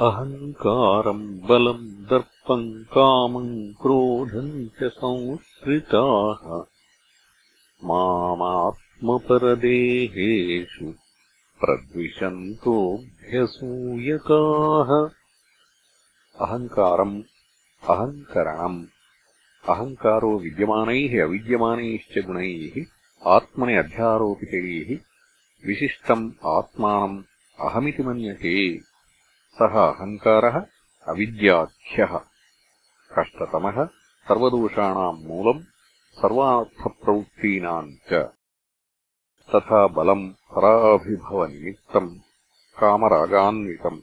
अहङ्कारम् बलम् दर्पम् कामम् क्रोधम् च संश्रिताः। मामात्मपरदेहेषु प्रद्विषन्तोऽभ्यसूयकाः। अहङ्कारम् अहङ्करणम् अहङ्कारो विद्यमानैः अविद्यमानैश्च गुणैः आत्मनि अध्यारोपितैः विशिष्टम् आत्मानम् अहमिति मन्यते सः अहङ्कारः अविद्याख्यः। कष्टतमः सर्वदोषाणाम् मूलम् सर्वार्थप्रवृत्तीनाम् च। तथा बलम् पराभिभवनिमित्तम् कामरागान्वितम्।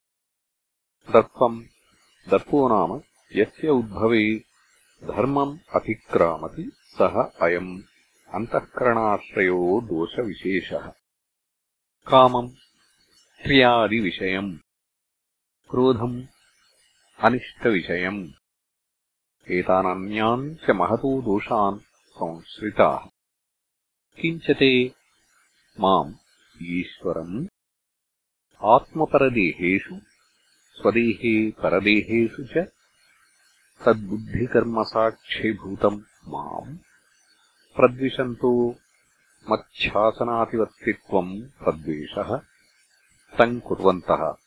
दर्पम् दर्पो नाम यस्य उद्भवे धर्मम् अतिक्रामति सः अयम् अन्तःकरणाश्रयो दोषविशेषः। कामम् क्रियादिविषयम् क्रोधम् अनिष्टविषयम्। एतानन्यान् च महतो दोषान् संश्रिताः। किञ्च ते माम् ईश्वरम्? आत्मपरदेहेषु स्वदेहे परदेहेषु च तद्बुद्धिकर्मसाक्षीभूतम् माम्। प्रद्विषन्तो मच्छासनातिवर्तित्वम् तद्वेषः तम् कुर्वन्तः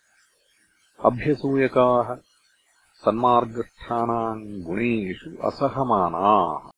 अभ्यसूयकाः सन्मार्गस्थानाम् गुणेशु असहमानाः।